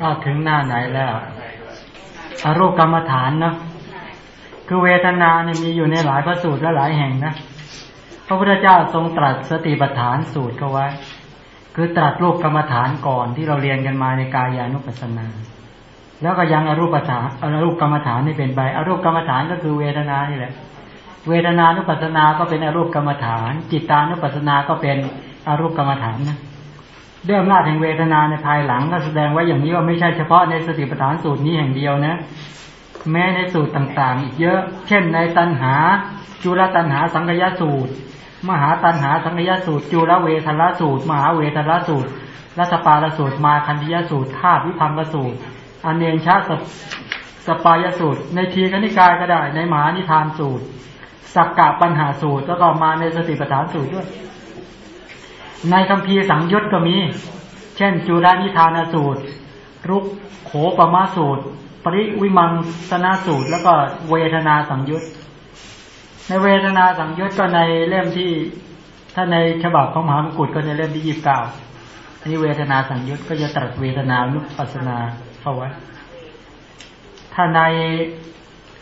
ก็ถึงหน้าไหนแล้วอารูปกรรมฐานเนาะคือเวทนาเนี่ยมีอยู่ในหลายพระสูตรและหลายแห่งนะพระพุทธเจ้าทรงตรัสสติปัฏฐานสูตรเขาไว้ คือตรัสรูปกรรมฐานก่อนที่เราเรียนกันมาในกายานุปัสสนา แล้วก็ยังอรูปฐานอรูปกรรมฐานนี่เป็นไปอรูปกรรมฐานก็คือเวทนานี่แหละ เวทนานุปัสสนาก็เป็นอรูปกรรมฐาน จิตานุปัสสนาก็เป็นอรูปกรรมฐานนะ ด้วยอำนาจแห่งเวทนาในภายหลังก็แสดงไว้อย่างนี้ว่าไม่ใช่เฉพาะในสติปัฏฐานสูตรนี้แห่งเดียวนะ แม้ในสูตรต่างๆ อีกเยอะ เช่นในตัณหา จุลตัณหาสังกยสูตร มหาตัณหาสังกยสูตร จุลเวทละสูตร มหาเวทละสูตรรัสปาลสูตร มาคันธิยสูตรธาตุวิพังกสูตรอเนนชาสสปายสูตร ในทีคณิกายก็ได้ ในมหานิทานสูตรสักกะปัญหาสูตรแล้วก็มาในสติปัฏฐานสูตรด้วย ในคำพีสังยุตก็มี เช่น จุลนิทานสูตร รุกโขปมาสูตร ปริวิมังสนาสูตร แล้วก็เวทนาสังยุตในเวทนาสังยุตก็ในเล่มที่ถ้าในฉบับของมหามกุฏก็ในเล่มที่ยี่สิบเก้าอันนี้เวทนาสังยุตก็จะตรัสเวทนานุปัสสนาเข้าไว้ ถ้าใน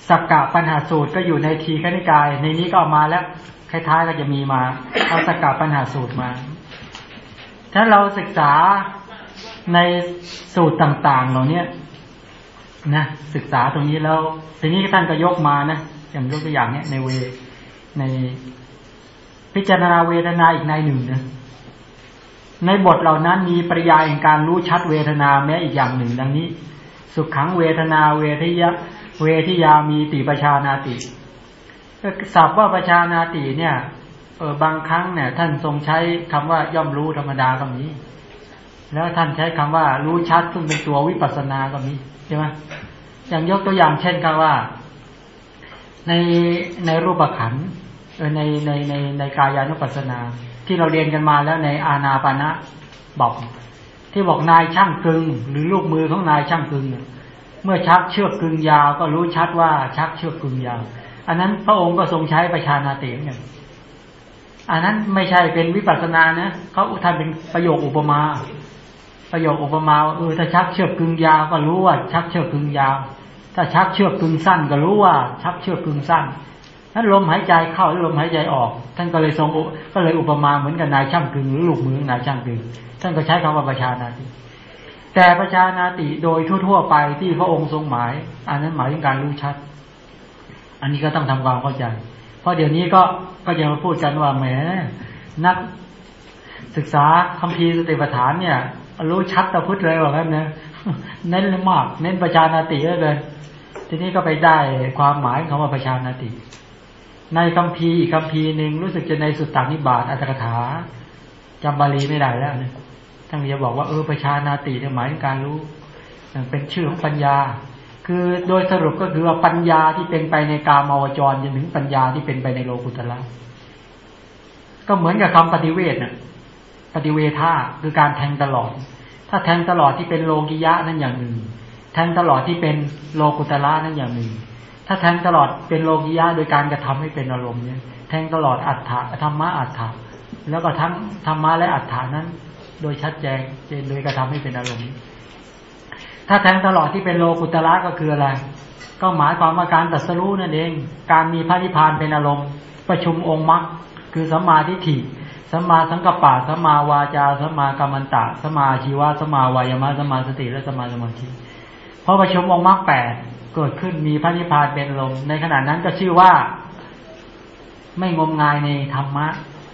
สักกะปัญหาสูตรก็อยู่ในทีฆนิกาย ในนี้ก็ออกมาแล้วคล้ายๆก็จะมีมาเอาสักกะปัญหาสูตรมา ถ้าเราศึกษาในสูตรต่างๆ เหล่านี้นะศึกษาตรงนี้แล้วทีนี้ท่านก็ยกมานะอย่างยกตัวอย่างเนี้ยในเวในพิจารณาเวทนาอีกในหนึ่งนะในบทเหล่านั้นมีปริยายแห่งการรู้ชัดเวทนาแม้อีกอย่างหนึ่ง ดังนี้ สุขขังเวทนาเวทิยะเวทิยามีติประชานาติศัพท์ว่าประชานาติเนี่ย เออบางครั้งเนี่ย ท่านทรงใช้คำว่าย่อมรู้ธรรมดาก็มีแล้วท่านใช้คำว่ารู้ชัดซึ่งเป็นตัววิปัสสนาก็มีใช่ไหมอย่างยกตัวอย่างเช่นคำว่า ในในรูปขันในในในในกายานุปัสสนา ที่เราเรียนกันมาแล้วในอาณาปานะบอก ที่บอกนายช่างกึงหรือลูกมือของนายช่างกึงเมื่อชักเชือกกึงยาวก็รู้ชัดว่าชักเชือกกึงยาว อันนั้นพระองค์ก็ทรงใช้ประชานาติเนี่ย อันนั้นไม่ใช่เป็นวิปัสสนานะเขาท่านเป็นประโยคอุปมา ประโยคอุปมาเออถ้าชักเชือกกึงยาวก็รู้ว่า ชักเชือกกึงยาว ถ้าชักเชือกกึงสั้นก็รู้ว่า ชักเชือกกึงสั้นนั้นลมหายใจเข้าลมหายใจออก ท่านก็เลยทรงก็เลยอุปมาเหมือนกับนายช่างกึงหรือลูกมือนายช่างกึงท่านก็ใช้คำว่าประชานาติ แต่ประชานาติโดยทั่ว ๆ ไปที่พระองค์ทรงหมาย อันนั้นหมายถึงการรู้ชัด อันนี้ก็ต้องทำความเข้าใจ เพราะเดี๋ยวนี้ก็ก็จะมาพูดกันว่าแหมนักศึกษาคัมภีร์สติปัฏฐานเนี่ย รู้ชัดตะพุทธเลยว่างั้นนะเน้นมาก เน้นประชานาติเลย ทีนี้ก็ไปได้ความหมายคำว่าประชานาติ ในคัมภีร์อีกคัมภีร์หนึ่งรู้สึกจะในสุตตานิบาตอัตถกถาจำบาลีไม่ได้แล้วนะท่านจะบอกว่าเออประชานาติเนี่ยหมายถึงการรู้ เป็นชื่อของปัญญา คือโดยสรุปก็คือว่าปัญญาที่เป็นไปในกามาวจรจนถึงปัญญาที่เป็นไปในโลกุตละก็เหมือนกับคำปฏิเวทน่ะ ปฏิเวท่าคือการแทงตลอด ถ้าแทงตลอดที่เป็นโลกิยะนั่นอย่างหนึ่ง แทงตลอดที่เป็นโลกุตละนั่นอย่างหนึ่ง ถ้าแทงตลอดเป็นโลกิยะโดยการกระทำให้เป็นอารมณ์เนี่ย แทงตลอดอัฏฐะธรรมะอัฏฐะแล้วก็ทั้งธรรมะและอัฏฐานั้น โดยชัดแจงโดยกระทำให้เป็นอารมณ์ ถ้าแทงตลอดที่เป็นโลกุตละก็คืออะไร ก็หมายความว่าการตัดสู้นั่นเอง การมีพระนิพพานเป็นอารมณ์ ประชุมองค์มรรคคือสัมมาทิฏฐิสัมมาสังกัปปะสัมมาวาจาสัมมากัมมันตะสัมมาชีวะสัมมาวายามะสัมมาสติและสัมมาสมาธิพอประชุมองค์มรรคแปดเกิดขึ้นมีพระนิพพานเป็นลมในขณะนั้นก็ชื่อว่าไม่งมงายในธรรมะ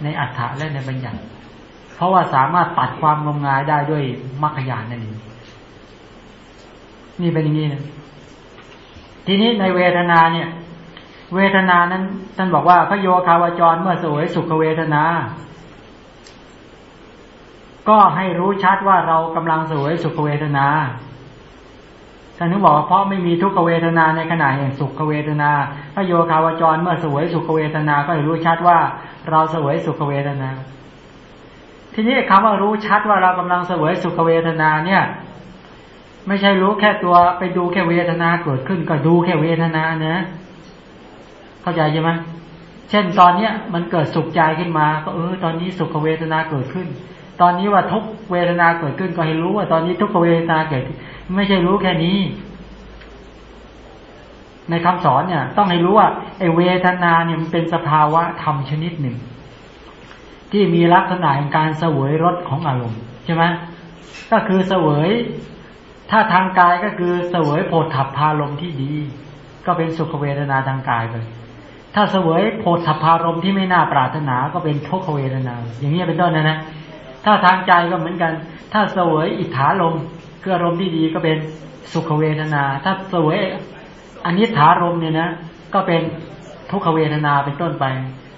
ในอัฏฐะและในบัญญัติ เพราะว่าสามารถตัดความงมงายได้ด้วยมรรคญาณนั่นเอง นี่เป็นอย่างนี้นะทีนี้ในเวทนาเนี่ย เวทนานั้นท่านบอกว่าพระโยคาวจรเมื่อสวยสุขเวทนา ก็ให้รู้ชัดว่าเรากำลังสวยสุขเวทนาท่านนึกบอกว่าเพราะไม่มีทุกขเวทนาในขณะแห่งสุขเวทนาพระโยคาวจรเมื่อสวยสุขเวทนา ก็ให้รู้ชัดว่าเราสวยสุขเวทนา ทีนี้คำว่ารู้ชัดว่าเรากำลังสวยสุขเวทนาเนี่ย ไม่ใช่รู้แค่ตัวไปดูแค่เวทนาเกิดขึ้น ก็ดูแค่เวทนาเนะ เข้าใจใช่ไหมเช่นตอนเนี้ยมันเกิดสุขใจขึ้นมา ก็เออตอนนี้สุขเวทนาเกิดขึ้น ตอนนี้ว่าทุกเวทนาเกิดขึ้นก็ให้รู้ว่า ตอนนี้ทุกเวทนาเกิด ไม่ใช่รู้แค่นี้ ในคำสอนเนี่ย ต้องให้รู้ว่าไอเวทนาเนี่ยมันเป็นสภาวะธรรมชนิดหนึ่ง ที่มีลักษณะของการเสวยรสของอารมณ์ใช่ไหมก็คือเสวย ถ้าทางกายก็คือเสวยโผฏฐัพพารมที่ดี ก็เป็นสุขเวทนาทางกายเลยถ้าเสวยโผฏฐัพพารมที่ไม่น่าปรารถนาก็เป็นทุกขเวทนา อย่างนี้เป็นต้นนะนะ ถ้าทางใจก็เหมือนกัน ถ้าเสวยอิทธาลมคืออารมณ์ที่ดีก็เป็นสุขเวทนา ถ้าเสวยอนิถารมเนี่ยนะ ก็เป็นทุกขเวทนาเป็นต้นไป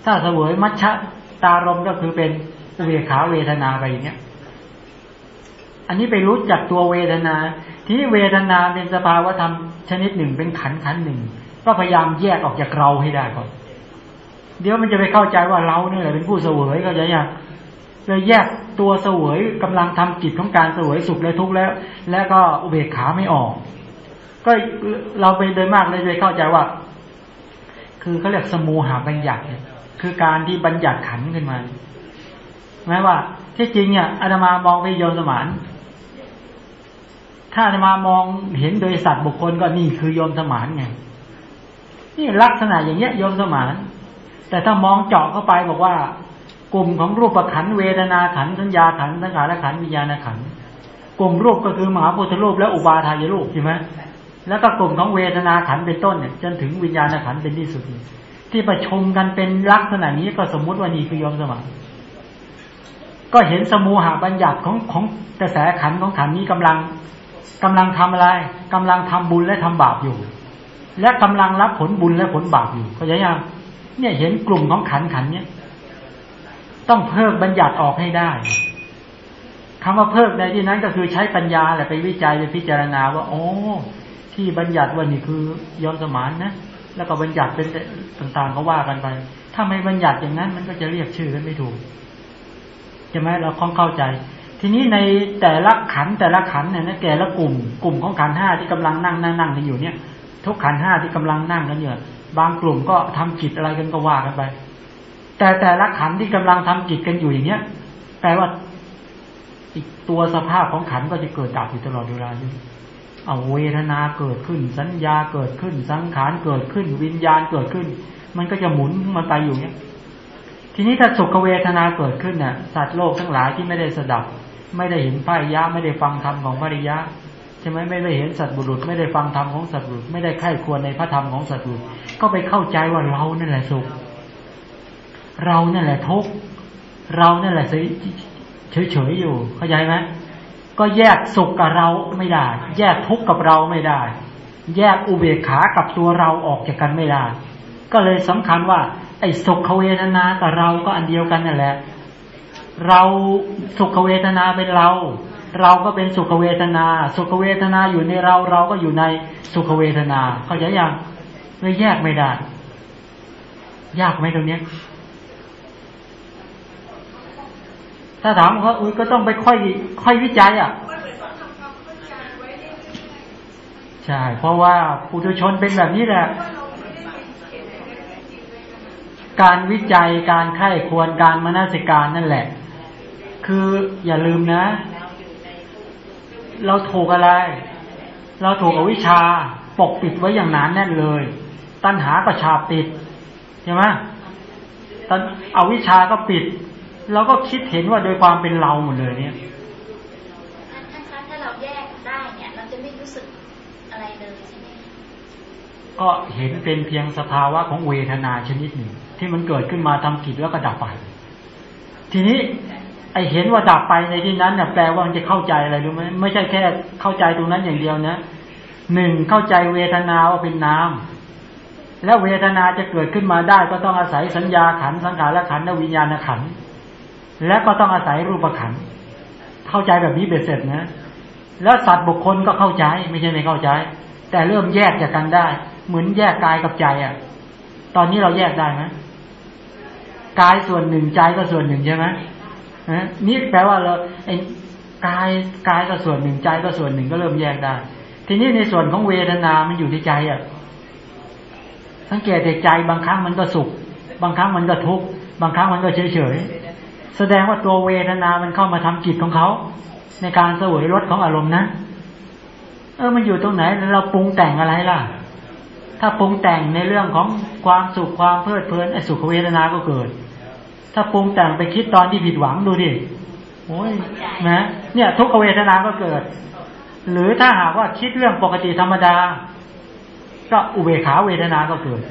ถ้าเสวยมัชฌะตารมก็คือเป็นเบกขาเวทนาไปอย่างเงี้ย อันนี้ไปรู้จักตัวเวทนา ที่เวทนาเป็นสภาวะธรรมชนิดหนึ่งเป็นขันขันหนึ่ง ก็พยายามแยกออกจากเราให้ได้ก่อน เดี๋ยวมันจะไปเข้าใจว่าเราเนี่ยแหละเป็นผู้เสวยก็จะยังเลยแยกตัวเสวยกำลังทำกิจของการเสวยสุขและทุกข์แล้ว แล้วก็อุเบกขาไม่ออก ก็เราไปโดยมากเลยไปเข้าใจว่า คือเขาเรียกสมูหาบัญญัติคือการที่บัญญัติขันขึ้นมาแม้ว่าที่จริงเนี่ยอาตมามองไปโยนสมาน ถ้ามามองเห็นโดยสัตว์บุคคลก็นี่คือโยมสมานไงนี่ลักษณะอย่างเงี้ยโยมสมาน แต่ถ้ามองเจาะเข้าไปบอกว่า กลุ่มของรูปขันเวทนาขันสัญญาขันสังขารขันวิญญาณขันกลุ่มรูปก็คือมหาพุทธรูปและอุบาทายรูปใช่ไหมแล้วก็กลุ่มของเวทนาขันเป็นต้นเนี่ยจนถึงวิญญาณขันเป็นที่สุด ที่ประชุมกันเป็นลักษณะนี้ก็สมมุติว่านี่คือโยมสมานก็เห็นสมูหาบัญญัติของของกระแสขันของขันนี้กำลัง กำลังทำอะไรกำลังทำบุญและทำบาปอยู่ และกำลังรับผลบุญและผลบาปอยู่เข้าใจยังเนี่ยเห็นกลุ่มของขันขันเนี้ยต้องเพิกบัญญัติออกให้ได้คำว่าเพิกในที่นั้นก็คือใช้ปัญญาแหละไปวิจัยไปพิจารณาว่า โอ้ที่บัญญัติว่านี่คือยอมสมานนะแล้วก็บัญญัติเป็นต่างๆก็ว่ากันไป ถ้าไม่บัญญัติอย่างนั้น มันก็จะเรียกชื่อกันไม่ถูกใช่ไหมเราคล้องเข้าใจ ทีนี้ในแต่ละขันแต่ละขันเนี่ยนะแต่ละกลุ่ม กลุ่มของขันห้าที่กำลังนั่งนั่งนั่งกันอยู่เนี่ย ทุกขันห้าที่กำลังนั่งกันอยู่บางกลุ่มก็ทำกิจอะไรกันก็ว่ากันไป แต่แต่ละขันที่กำลังทำกิจกันอยู่อย่างเนี้ยแปลว่าอีกตัวสภาพของขันก็จะเกิดดับอยู่ตลอดเวลาด้วยเอาเวทนาเกิดขึ้น สัญญาเกิดขึ้น สังขารเกิดขึ้น วิญญาณเกิดขึ้น มันก็จะหมุนมันไปอยู่เนี้ยทีนี้ถ้าสุขเวทนาเกิดขึ้นน่ะ สัตว์โลกทั้งหลายที่ไม่ได้สดับ ไม่ได้เห็นป้ายยะไม่ได้ฟังธรรมของพริยะใช่ไหมไม่ได้เห็นสัตว์บุรุษ ไม่ได้ฟังธรรมของสัตว์บุรุษ ไม่ได้ไข้ควรในพระธรรมของสัตว์บุรุษ ก็ไปเข้าใจว่าเรานั่นแหละสุข เรานั่นแหละทุกข์เรานั่นแหละเฉยเฉยอยู่ เข้าใจไหมก็แยกสุขกับเราไม่ได้ แยกทุกข์กับเราไม่ได้ แยกอุเบกขากับตัวเราออกจากกันไม่ได้ ก็เลยสำคัญว่าไอ้สุขเวทนากับเราก็อันเดียวกันนั่นแหละ เราสุขเวทนาเป็นเรา เราก็เป็นสุขเวทนา สุขเวทนาอยู่ในเราเราก็อยู่ในสุขเวทนา เขาใจยังเลยแยกไม่ได้ ยากไหมตรงนี้ถ้าถามเขาอุ้ยก็ต้องไปค่อยค่อยวิจัยอะใช่เพราะว่าปุถุชนเป็นแบบนี้แหละการวิจัยการไข้ควรการมนสิการนั่นแหละ คืออย่าลืมนะ เราถูกอะไร เราถูกอวิชชาปกปิดไว้อย่างหนานแน่นเลย ตัณหาก็ชาปิดใช่ไหมตันอวิชชาก็ปิดเราก็คิดเห็นว่าโดยความเป็นเราหมดเลยเนี่ยถ้าเราแยกได้เนี่ย เราจะไม่รู้สึกอะไรเลยใช่ไหมก็เห็นเป็นเพียงสภาวะของเวทนาชนิดหนึ่ง ที่มันเกิดขึ้นมาทำกิจแล้วก็ดับไป ทีนี้ ไอเห็นว่าดับไปในที่นั้นเนี่ยแปลว่ามันจะเข้าใจอะไรรู้ไหมไม่ใช่แค่เข้าใจตรงนั้นอย่างเดียวนะหนึ่งเข้าใจเวทนาว่าเป็นน้ำแล้วเวทนาจะเกิดขึ้นมาได้ ก็ต้องอาศัยสัญญาขันสังขารขันและวิญญาณขันและก็ต้องอาศัยรูปขันเข้าใจแบบนี้เบ็ดเสร็จนะ แล้วสัตว์บุคคลก็เข้าใจไม่ใช่ไม่เข้าใจ แต่เริ่มแยกจากกันได้ เหมือนแยกกายกับใจอะ ตอนนี้เราแยกได้ไหมกายส่วนหนึ่งใจก็ส่วนหนึ่งใช่ไหม นี่แปลว่าเราไอ้กายกายก็ส่วนหนึ่งใจก็ส่วนหนึ่งก็เริ่มแยกได้ ทีนี้ในส่วนของเวทนา มันอยู่ที่ใจอะ สังเกตแต่ใจบางครั้งมันก็สุข บางครั้งมันก็ทุกข์บางครั้งมันก็เฉยเฉยแสดงว่าตัวเวทนา มันเข้ามาทำจิตของเขาในการเสวยรสของอารมณ์นะ เออ มันอยู่ตรงไหนเราปรุงแต่งอะไรล่ะ ถ้าปรุงแต่งในเรื่องของความสุขความเพลิดเพลินไอ้สุขเวทนาก็เกิด ถ้าปรุงแต่งไปคิดตอนที่ผิดหวังดูดิโอ้ยนะเนี่ย ทุกขเวทนาก็เกิด หรือถ้าหากว่าคิดเรื่องปกติธรรมดา ก็อุเบกขาเวทนาก็เกิด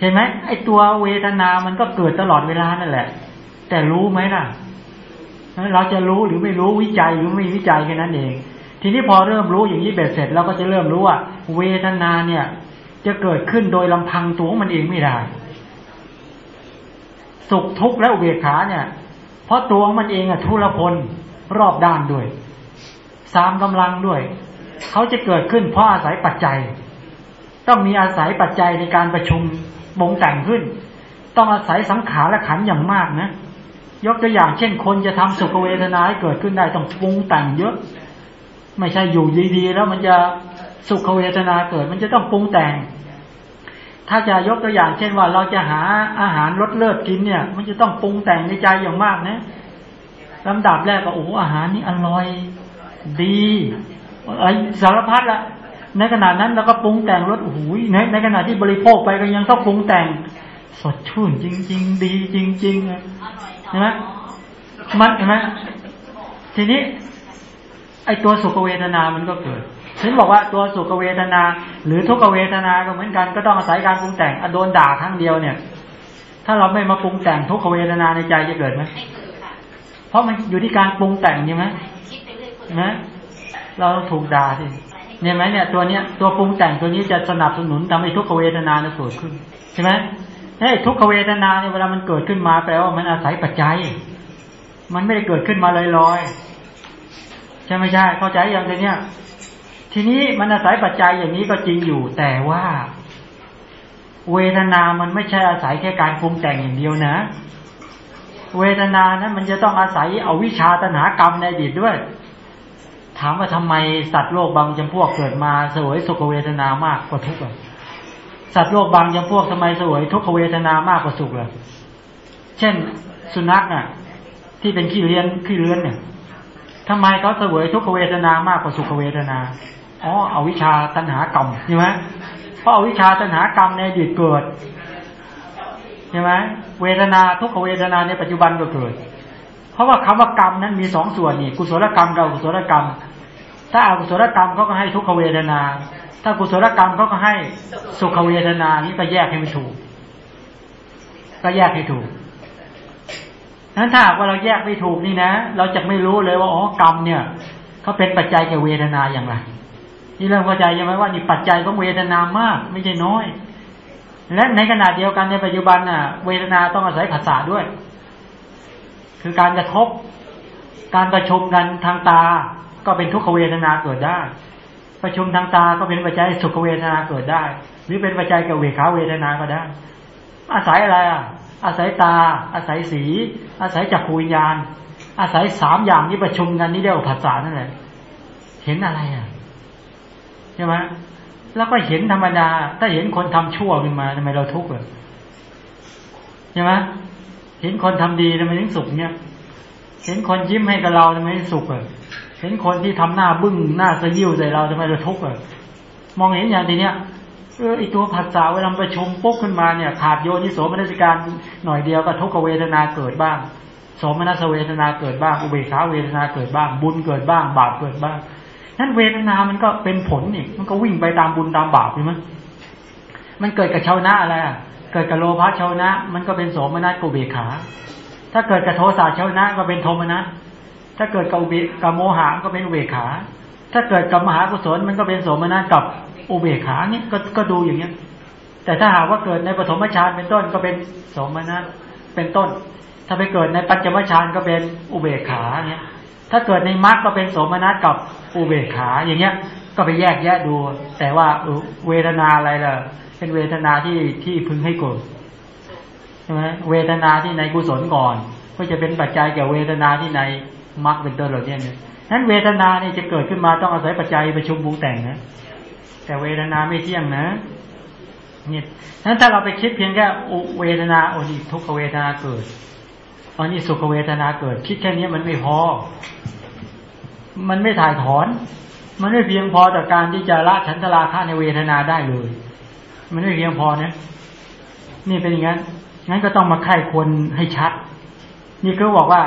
เห็นไหมไอ้ตัวเวทนามันก็เกิดตลอดเวลานั่นแหละ แต่รู้ไหมล่ะเราจะรู้หรือไม่รู้วิจัยหรือไม่วิจัยแค่นั้นเอง ทีนี้พอเริ่มรู้อย่างนี้เบ็ดเสร็จเราก็จะเริ่มรู้ว่า เวทนาเนี่ย จะเกิดขึ้นโดยลำพังตัวมันเองไม่ได้ สุขทุกข์และอุเบกขาเนี่ย เพราะตัวมันเองอะทุรพลรอบด้านด้วย สามกำลังด้วย เขาจะเกิดขึ้นเพราะอาศัยปัจจัย ต้องมีอาศัยปัจจัยในการประชุมบงแต่งขึ้น ต้องอาศัยสังขารและขันอย่างมากนะ ยกตัวอย่างเช่น คนจะทำสุขเวทนาให้เกิดขึ้นได้ต้องปรุงแต่งเยอะ ไม่ใช่อยู่ดีๆแล้วมันจะสุขเวทนาเกิด มันจะต้องปรุงแต่ง ถ้าจะยกตัวอย่าง เช่นว่าเราจะหาอาหารรสเลิศกินเนี่ย มันจะต้องปรุงแต่งในใจอย่างมากนะลำดับแรกก็โอ้อาหารนี่อร่อยดีอะไรสารพัดละในขณะนั้นเราก็ปรุงแต่งรสโอ้โหในในขณะที่บริโภคไปก็ยังต้องปรุงแต่ง สดชื่นจริง ๆ ดีจริงๆใช่ไหมมันเห็นไหมทีนี้ ไอตัวสุขเวทนามันก็เกิด ฉันบอกว่าตัวสุขเวทนา หรือทุกขเวทนาก็เหมือนกันก็ต้องอาศัยการปรุงแต่งอโดนด่าครั้งเดียวเนี่ย ถ้าเราไม่มาปรุงแต่งทุกขเวทนาในใจจะเกิดไหมเพราะมันอยู่ที่การปรุงแต่งใช่ไหมนะเราถูกด่าสิเนี่ยไหมเนี่ยตัวเนี้ยตัวปรุงแต่งตัวนี้จะสนับสนุนทำให้ทุกขเวทนาเนี่ยเกิดขึ้นใช่ไหมไอ้ทุกขเวทนาเนี่ยเวลามันเกิดขึ้นมาแปลว่ามันอาศัยปัจจัย มันไม่ได้เกิดขึ้นมาลอยๆใช่ไม่ใช่ เข้าใจอย่างเนี้ย ทีนี้มันอาศัยปัจจัยอย่างนี้ก็จริงอยู่ แต่ว่า เวทนามันไม่ใช่อาศัยแค่การปรุงแต่งอย่างเดียวนะ เวทนานั้นมันจะต้องอาศัยเอาวิชาตนากรรมในอดีตด้วย ถามว่าทำไมสัตว์โลกบางจำพวกเกิดมาสวยสุขเวทนามากกว่าทุกข์สัตว์โลกบางจำพวกทำไมสวยทุกขเวทนามากกว่าสุขล่ะเช่นสุนัขอะ ที่เป็นขี้เลี้ยนขี้เลื้อนเนี่ยทำไมเขาเสวยทุกขเวทนามากกว่าสุขเวทนา อ๋อเอาวิชาตัณหากรรมใช่ไหมเพราะเอาวิชาตัณหากรรมในอดีตเกิดใช่ไหมเวทนาทุกขเวทนาในปัจจุบันก็เกิด เพราะว่าคำว่ากรรมนั้นมีสองส่วนนี่กุศลกรรมกับอกุศลกรรม ถ้าอากุศลกรรมเขาก็ให้ทุกขเวทนา ถ้ากุศลกรรมเขาก็ให้สุขเวทนานี่ก็แยกให้ไมันถูก ก็แยกให้ถูกนั้นถ้าว่าเราแยกไม่ถูกนี่นะ เราจะไม่รู้เลยว่าอ๋อกรรมเนี่ยเขาเป็นปัจจัยแก่เวทนาอย่างไร นี่เริ่มเข้าใจใช่ไหมว่านี่ปัจจัยของเวทนามาก ไม่ใช่น้อย และในขณะเดียวกันในปัจจุบันน่ะ เวทนาต้องอาศัยภาษาด้วย คือการกระทบ การประชุมกันทางตา ก็เป็นทุกขเวทนาเกิดได้ ประชุมทางตาก็เป็นปัจจัยสุขเวทนาเกิดได้ หรือเป็นปัจจัยกับเวขาเวทนาก็ได้ อาศัยอะไรอะ อาศัยตา อาศัยสี อาศัยจักรวิญญาณ อาศัยสามอย่างนี้ประชุมกันนี่เรียกว่าภาษานั่นแหละ เห็นอะไรอะ ใช่ไหมแล้วก็เห็นธรรมดา ถ้าเห็นคนทำชั่วขึ้นมาทำไมเราทุกข์อะใช่ไหมเห็นคนทำดีทำไมถึงสุขเนี่ยเห็นคนยิ้มให้กับเราทำไมถึงสุขอะเห็นคนที่ทำหน้าบึ้งหน้าสยิวใส่เราทำไมเราทุกข์อะมองเห็นอย่างทีเนี้ยเออไอตัวผัสสะเวลาประชุมปุ๊บขึ้นมาเนี่ย ขาดโยนิโสมนสิการหน่อยเดียวก็ทุกขเวทนาเกิดบ้างโสมนัสเวทนาเกิดบ้าง อุเบกขาเวทนาเกิดบ้าง บุญเกิดบ้าง บาปเกิดบ้าง นั้นเวทนา มันก็เป็นผลอีก มันก็วิ่งไปตามบุญตามบาปใช่ไหมมันเกิดกับชาวนะอะไรอะ เกิดกับโลภะชาวนะ มันก็เป็นโสมนัสกุเบขา ถ้าเกิดกับโทสะชาวนะก็เป็นโทมนัส ถ้าเกิดกับอุเบกับโมหะก็เป็นอุเบขา ถ้าเกิดกับมหากุศลมันก็เป็นโสมนัสกับอุเบขานี่ก็ก็ดูอย่างเงี้ย แต่ถ้าหากว่าเกิดในปฐมฌานเป็นต้นก็เป็นโสมนัสเป็นต้น ถ้าไปเกิดในปัญจมฌานก็เป็นอุเบขาเนี่ย ถ้าเกิดในมรรคก็เป็นโสมนัสกับอุเบกขา อย่างเงี้ย ก็ไปแยกแยะดู แต่ว่าเวทนาอะไรล่ะ เป็นเวทนาที่ที่พึงให้เกิดใช่ไหมเวทนาที่ในกุศลก่อน ก็จะเป็นปัจจัยแก่เวทนาที่ในมรรคเป็นต้นเหล่านี้เนี่ยนั้นเวทนาเนี่ยจะเกิดขึ้นมาต้องอาศัยปัจจัยประชุมบูแต่งนะ แต่เวทนาไม่เที่ยงนะเนี่ยนั้นถ้าเราไปคิดเพียงแค่เวทนาโอนิทุกขเวทนาเกิดอันนี้สุขเวทนาเกิด คิดแค่นี้มันไม่พอ มันไม่ถ่ายถอน มันไม่เพียงพอต่อการที่จะละฉันทราคะในเวทนาได้เลย มันไม่เพียงพอนะ นี่เป็นอย่างนั้นงั้นก็ต้องมาไข้ควรให้ชัด นี่ก็บอกว่า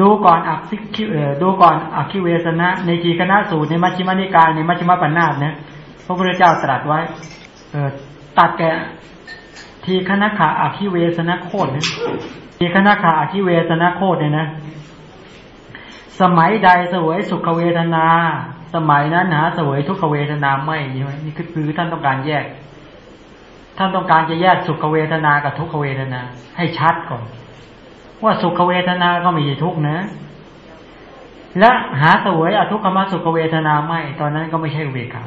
ดูก่อนอักคิเออดูก่อนอักคิเวสนะ ในทีคณะสูตรในมัชฌิมานิกายในมัชฌิมปัญนาตนะพระพุทธเจ้าตรัสไว้ เออตัดแกทีคณะขาอักคิเวสนะโคตรนะทีคณะขาอักคิเวสนะโคตรเนี่ยนะ สมัยใดเสวยสุขเวทนา สมัยนั้นหาเสวยทุกขเวทนาไม่ใช่ไหมนี่คือท่านต้องการแยก ท่านต้องการจะแยกสุขเวทนากับทุกขเวทนา ให้ชัดก่อน ว่าสุขเวทนาก็ไม่ใช่ทุกนะ และหาเสวยอทุกขมสุขเวทนาไม่ ตอนนั้นก็ไม่ใช่เวขา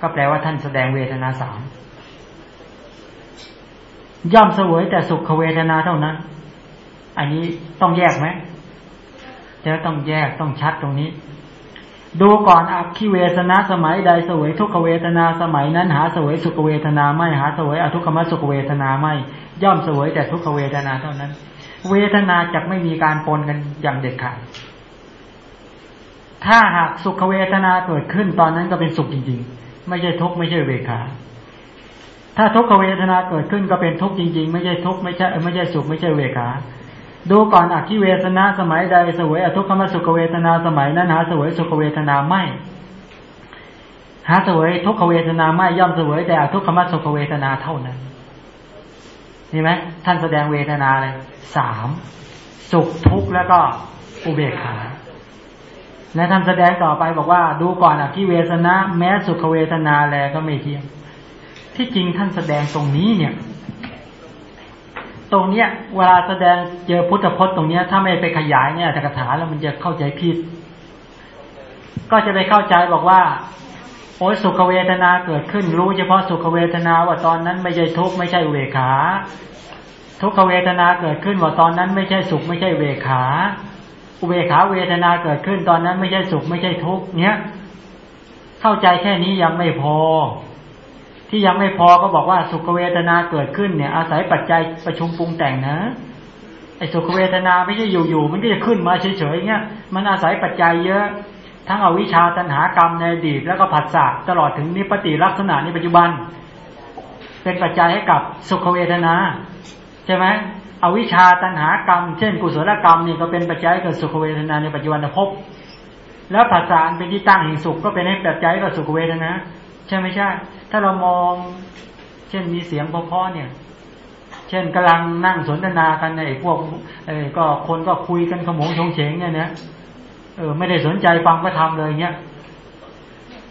ก็แปลว่าท่านแสดงเวทนาสามย่อมเสวยแต่สุขเวทนาเท่านั้น อันนี้ต้องแยกไหม จะต้องแยกต้องชัดตรงนี้ ดูก่อนอักขิเวสนาสมัยใดเสวยทุกขเวทนาสมัยนั้นหาเสวยสุขเวทนาไม่หาเสวยอทุกขมสุขเวทนาไม่ ย่อมเสวยแต่ทุกขเวทนาเท่านั้น เวทนาจะไม่มีการปนกันอย่างเด็ดขาดถ้าหากสุขเวทนาเกิดขึ้นตอนนั้นก็เป็นสุขจริง ๆ ไม่ใช่ทุกข์ไม่ใช่เวขาถ้าทุกขเวทนาเกิดขึ้นก็เป็นทุกข์จริง ๆ ไม่ใช่ทุกข์ไม่ใช่ไม่ใช่สุขไม่ใช่เวขา ดูก่อนอักขิเวทนาสมัยใดเสวยอทุกขมสุขเวทนาสมัยนั้นหาเสวยสุขเวทนาไม่หาเสวยทุกขเวทนาไม่ย่อมเสวยแต่อทุกขมสุขเวทนาเท่านั้นเห็นไหมท่านแสดงเวทนาเลยสามสุขทุกข์แล้วก็อุเบกขาและท่านแสดงต่อไปบอกว่า ดูก่อนอคิเวทนาแม้สุขเวทนาแลก็ไม่เที่ยงที่จริงท่านแสดงตรงนี้เนี่ย ตรงเนี้ย เวลาแสดงเจอพุทธพจน์ตรงเนี้ย ถ้าไม่ไปขยายเนี่ยแต่กถาแล้วมันจะเข้าใจผิด ก็จะไปเข้าใจบอกว่า โอ้ยสุขเวทนาเกิดขึ้น รู้เฉพาะสุขเวทนาว่าตอนนั้นไม่ใช่ทุกข์ไม่ใช่เบกขา ทุกขเวทนาเกิดขึ้นว่าตอนนั้นไม่ใช่สุขไม่ใช่เวขาอุเบขาเวทนาเกิดขึ้นตอนนั้นไม่ใช่สุขไม่ใช่ทุกข์เนี้ยเข้าใจแค่นี้ยังไม่พอ ที่ยังไม่พอก็บอกว่าสุขเวทนาเกิดขึ้นเนี่ย อาศัยปัจจัยประชุมปรุงแต่งนะไอ้สุขเวทนาไม่ใช่อยู่ๆมันก็จะขึ้นมาเฉยๆเงี้ยมันอาศัยปัจจัยเยอะ ทั้งอวิชชาตัณหากรรมในอดีตแล้วก็ผัสสะตลอดถึงนิพติลักษณะในปัจจุบัน เป็นปัจจัยให้กับสุขเวทนา ใช่ไหมอวิชชาตัณหากรรม เช่น กุศลกรรมนี่ก็เป็นปัจจัยเกิดสุขเวทนาในปัจจุบันภพแล้วผัสสะเป็นที่ตั้งแห่งสุขก็เป็นให้ปัจจัยกับสุขเวทนาใช่ไหมใช่ ถ้าเรามอง เช่นมีเสียงเพราะๆเนี่ย เช่นกำลังนั่งสนทนากันในพวกเออก็คนก็คุยกันขโมงชงเฉงเนี่ยนะเออไม่ได้สนใจฟังก็ทำเลยเนี่ย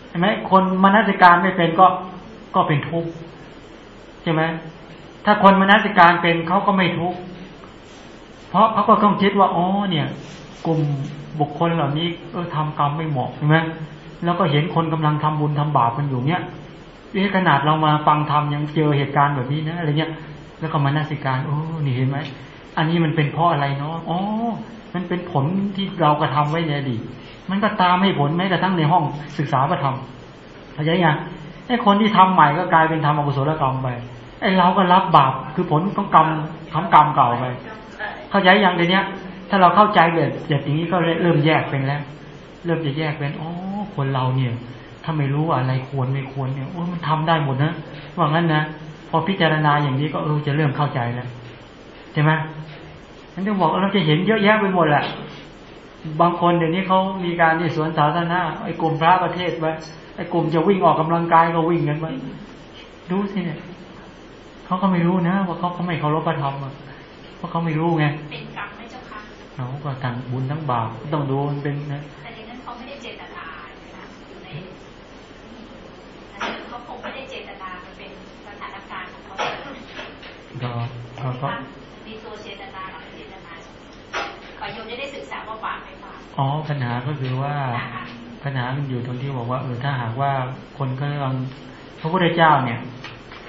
เห็นไหมคนมนัสิการไม่เป็นก็ก็เป็นทุกข์ใช่ไหมถ้าคนมนัสิการเป็นเขาก็ไม่ทุกข์เพราะเขาก็ต้องคิดว่าอ๋อเนี่ย กลุ่มบุคคลเหล่านี้ เออทำกรรมไม่เหมาะใช่ไหมแล้วก็เห็นคนกำลังทำบุญทำบาปกันอยู่เนี่ย เอ๊ขนาดเรามาฟังธรรมยังเจอเหตุการณ์แบบนี้นะอะไรเงี้ย แล้วก็มานาสิการโอ้นี่เห็นไหมอันนี้มันเป็นเพราะอะไรเนาะอ๋อมันเป็นผลที่เรากระทาไว้ในอดีตมันก็ตามให้ผลแม้กระทั่งในห้องศึกษาประธรรมเข้าใจยังไอ้คนที่ทำใหม่ก็กลายเป็นทำอกุศลกรรมไปไอ้เราก็รับบาปคือผลของกรรมทำกรรมเก่าไป เข้าใจยังเดี๋ยวนี้ถ้าเราเข้าใจแบบอย่างนี้ก็เริ่มแยกเป็นแล้ว เริ่มจะแยกเป็นอ๋อคนเราเนี่ย ถ้าไม่รู้อะไรควรไม่ควรเนี่ยโอ้มันทำได้หมดนะว่างั้นนะพอพิจารณาอย่างนี้ก็เออจะเริ่มเข้าใจแล้วใช่ไหมมันจะบอกเราจะเห็นเยอะแยะไปหมดแหละบางคนเดี๋ยวนี้เขามีการที่สวนสาธารณะไอ้กลุ่มพระประเทศไว้ไอ้กลุ่มจะวิ่งออกกำลังกายก็วิ่งกันไปดูสิเนี่ยเขาก็ไม่รู้นะ ว่าเขาเขาไม่เคารพพระธรรมอะเพราะเขาไม่รู้ไงเป็นกรรมไหมเจ้าคะเขาก็ทั้งบุญทั้งบาปต้องดูมันเป็นนะ แต่ในนั้นเขาไม่ได้เจตนานะอยู่ในอันนี้เขาคงไม่ได้เจตนามันเป็นสถานการณ์ของเขา ก็ก็ก็มีตัวเจตนากับไม่เจตนาขอโยมจะได้ศึกษาว่าบาปไม่บาปอ๋อปัญหาก็คือว่านะคะปัญหามันอยู่ตรงที่บอกว่าเออถ้าหากว่าคนกำลังพระพุทธเจ้าเนี่ย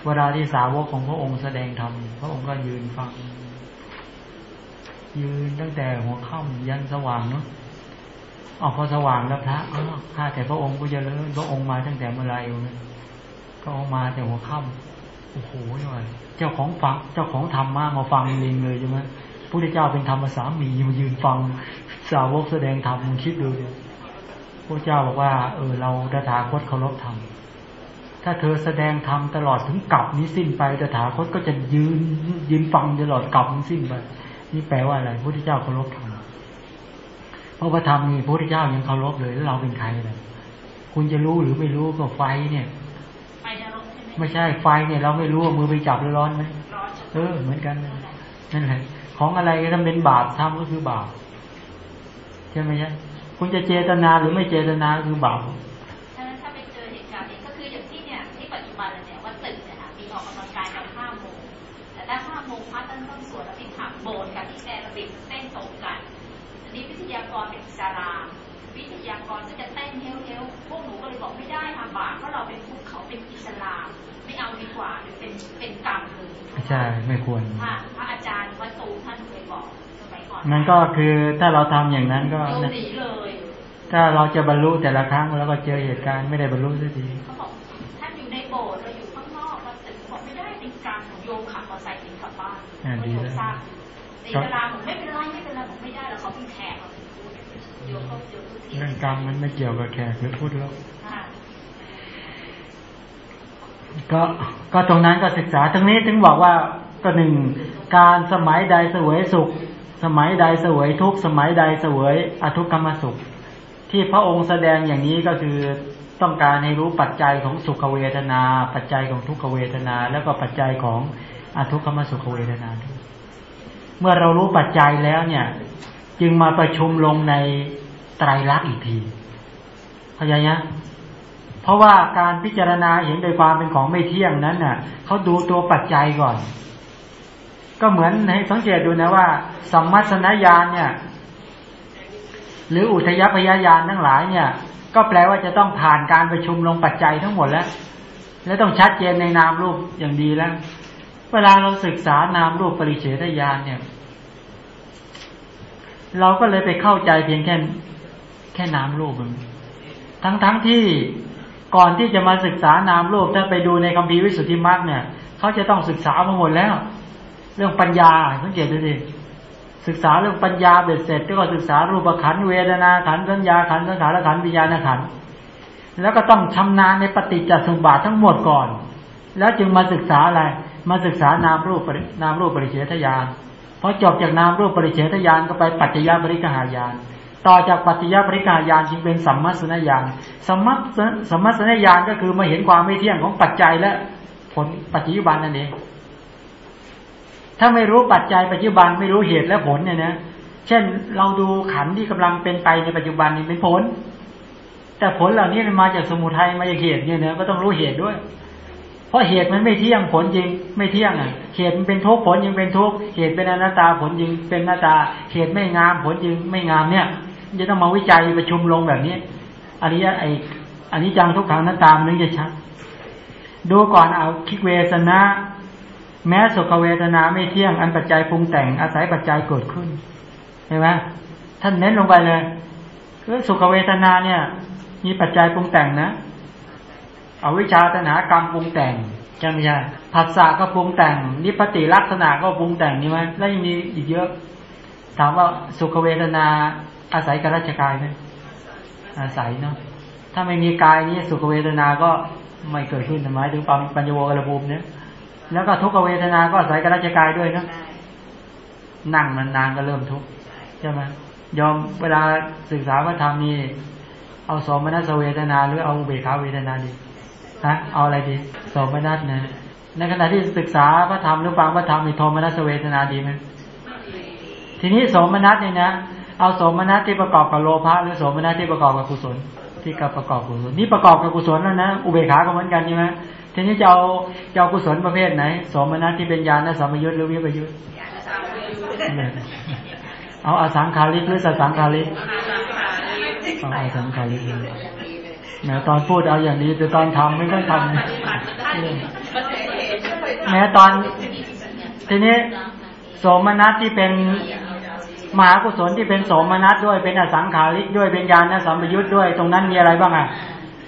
เวลาที่สาวกของพระองค์แสดงธรรมพระองค์ก็ยืนฟัง ยืนตั้งแต่หัวค่ำยันสว่างเนาะออกพอสว่างแล้วพระอ๋อข้าแต่พระองค์ก็จะเลิศพระองค์มาตั้งแต่เมื่อไหร่วะเนี่ยพระองค์มาแต่หัวค่ำ โอ้โหเลยเจ้าของฟังเจ้าของธรรมมามาฟังเองเลยใช่ไหมพุทธเจ้าเป็นธรรมสามีมายืนฟังสาวกแสดงธรรมคิดดูดิพระเจ้าบอกว่า เออเราตถาคตเคารพธรรมถ้าเธอแสดงธรรมตลอดถึงกลับนี้สิ้นไปตถาคตก็จะยืนยืนฟังตลอดกลับนี้สิ้นไปนี่แปลว่าอะไรพระพุทธเจ้าเคารพธรรมเพราะว่าธรรมนี่พระพุทธเจ้ายังเคารพเลยแล้วเราเป็นใครเลยคุณจะรู้หรือไม่รู้ก็ไฟเนี่ย ไม่ใช่ไฟเนี่ยเราไม่รู้ว่ามือไปจับแล้วร้อนไหมเออ เหมือนกันนั่นแหละของอะไรถ้าเป็นบาปทำก็คือบาปใช่ไหมใช่คุณจะเจตนาหรือไม่เจตนาคือบาปถ้าไปเจอเหตุการณ์นี้ก็คืออย่างที่เนี่ยที่ปัจจุบันเนี่ยว่าตึกเนี่ยค่ะมีออกกำลังกายตอนห้าโมงแต่ถ้าห้าโมงพักตั้งต้นสวดแล้วที่ถามโบนกับที่แอโรบิกเต้นตรงกันอันนี้วิทยากรเป็นอิสลา วิทยากรก็จะเต้นเฮลๆพวกหนูก็เลยบอกไม่ได้อาบาปเพราะเราเป็นพุทธเขาเป็นอิสลาม ไม่เอาดีกว่าหรือเป็นเป็นกรรมเลยใช่ไม่ควรค่ะพระอาจารย์วัดตูท่านเคยบอกสมัยก่อนนั่นก็คือถ้าเราทำอย่างนั้นก็โยนหนีเลยถ้าเราจะบรรลุแต่ละครั้งแล้วก็เจอเหตุการณ์ไม่ได้บรรลุสักทีเขาบอกท่านอยู่ในโบสถ์เราอยู่ข้างนอกเราตึกบอกไม่ได้เป็นกรรมของโยมขับมอเตอร์ไซค์ถึงกลับบ้านอ่าดีโยแล้มวทราบในเวลาผมไม่เป็นไรไม่เป็นไรผมไม่ได้แล้วเขาเป็นแขก เรื่องกรรมมันไม่เกี่ยวกับแขกหรือพูดแล้วก็ก็ตรงนั้นก็ศึกษาตรงนี้ถึงบอกว่าก็หนึ่งการสมัยใดเสวยสุข สมัยใดเสวยทุกสมัยใดเสวยอทุกขมสุข ที่พระองค์แสดงอย่างนี้ก็คือต้องการให้รู้ปัจจัยของสุขเวทนา ปัจจัยของทุกขเวทนา แล้วก็ปัจจัยของอทุกขมสุขเวทนา เมื่อเรารู้ปัจจัยแล้วเนี่ย จึงมาประชุมลงในไตรลักษณ์อีกทีเข้าใจยังเพราะว่าการพิจารณาเห็นโดยความเป็นของไม่เที่ยงนั้นน่ะเขาดูตัวปัจจัยก่อน ก็เหมือนให้สังเกตดูนะว่า สัมมัสนญาณเนี่ย หรืออุทยพยายานทั้งหลายเนี่ย ก็แปลว่าจะต้องผ่านการประชุมลงปัจจัยทั้งหมดแล้ว และต้องชัดเจนในนามรูปอย่างดีแล้ว เวลาเราศึกษานามรูปปริเฉทญาณเนี่ย เราก็เลยไปเข้าใจเพียงแค่แค่นามรูปมันทั้งทั้งที่ก่อนที่จะมาศึกษานามรูปถ้าไปดูในคัมภีร์วิสุทธิมรรคเนี่ยเขาจะต้องศึกษามาหมดแล้ว เรื่องปัญญาสังเกตดูสิศึกษาเรื่องปัญญาเบ็ดเสร็จแล้วก็ศึกษารูปขันเวทนาขันสัญญาขันสังขารขันวิญญาณขันแล้วก็ต้องชำนาญในปฏิจจสมบัติทั้งหมดก่อน แล้วจึงมาศึกษาอะไร มาศึกษานามรูปนามรูปปริเฉทญาณ พอจบจากนามรูปปริเฉทญาณก็ไปปัจจยปริกหายานต่อจากปัจจยปริกายานจึงเป็นสัมมัสนญาณสัมมัสสัมมัสนญาณก็คือมาเห็นความไม่เที่ยงของปัจจัยและผลปัจจุบันนั่นเองถ้าไม่รู้ปัจจัยปัจจุบันไม่รู้เหตุและผลเนี่ยนะเช่นเราดูขันธ์ที่กำลังเป็นไปในปัจจุบันนี่เป็นผล แต่ผลเหล่านี้มันมาจากสมุทัยมาจากเหตุเนี่ยนะก็ต้องรู้เหตุด้วย เพราะเหตุมันไม่เที่ยงผลจริง ไม่เที่ยงอะ เหตุมันเป็นทุกข์ผลยังเป็นทุกข์เหตุเป็นอนัตตาผลจริง เป็นอนัตตา เหตุไม่งามผลจริง ไม่งามเนี่ยจะต้องมาวิจัยประชุมลงแบบนี้อันนี้ไออันนี้จังทุกขังอนัตตามันถึงจะชัดดูก่อนเอาคิกเวสนะแม้สุขเวทนาไม่เที่ยงอันปัจจัยปรุงแต่งอาศัยปัจจัยเกิดขึ้นเห็นไหมท่านเน้นลงไปเลยคือสุขเวทนาเนี่ย มีปัจจัยปรุงแต่งนะ อาวิชาตนากรรมปรุงแต่งใช่ไหมใช่ผัสสะก็ปรุงแต่ง นิพพติลักษณะก็ปรุงแต่งนี่ไหมแล้วยังมีอีกเยอะ ถามว่าสุขเวทนาอาศัยกับราชกายไหมอาศัยเนาะถ้าไม่มีกายนี้สุขเวทนาก็ไม่เกิดขึ้นหมายถึงความปัญญโวกระภูมิเนี่ยแล้วก็ทุกขเวทนาก็อาศัยกับราชกายด้วยเนาะนั่งนานก็เริ่มทุกข์ใช่ไหมยอมเวลาศึกษาพระธรรมนี่เอาสมนัสเวทนาหรือเอาเบกขาเวทนาดี ฮะเอาอะไรดีสมนัสนะในขณะที่ศึกษาพระธรรมหรือฟังพระธรรมมีโทมนัสเวทนาดีไหมทีนี้สมนัสเนี่ยนะเอาสมนัสที่ประกอบกับโลภะหรือสมนัสที่ประกอบกับกุศล ที่กับประกอบกุศลนี่ประกอบกับกุศลแล้วนะอุเบกขาก็เหมือนกันใช่ไหมทีนี้จะเอาจะเอากุศลประเภทไหนสมนัสที่เป็นญาณสัมยุทธหรือวิปยุทธเอาอสังขาริกหรือสสังขาริกเอาอสังขาริกเลย แม้ตอนพูดเอาอย่างนี้ แต่ตอนทำไม่ต้องทำแม้ตอน ทีนี้โสมนัสที่เป็นมหากุศลที่เป็นโสมนัสด้วยเป็นอสังขาริกด้วยเป็นญาณสัมยุทธ์ด้วย ตรงนั้นมีอะไรบ้างอะ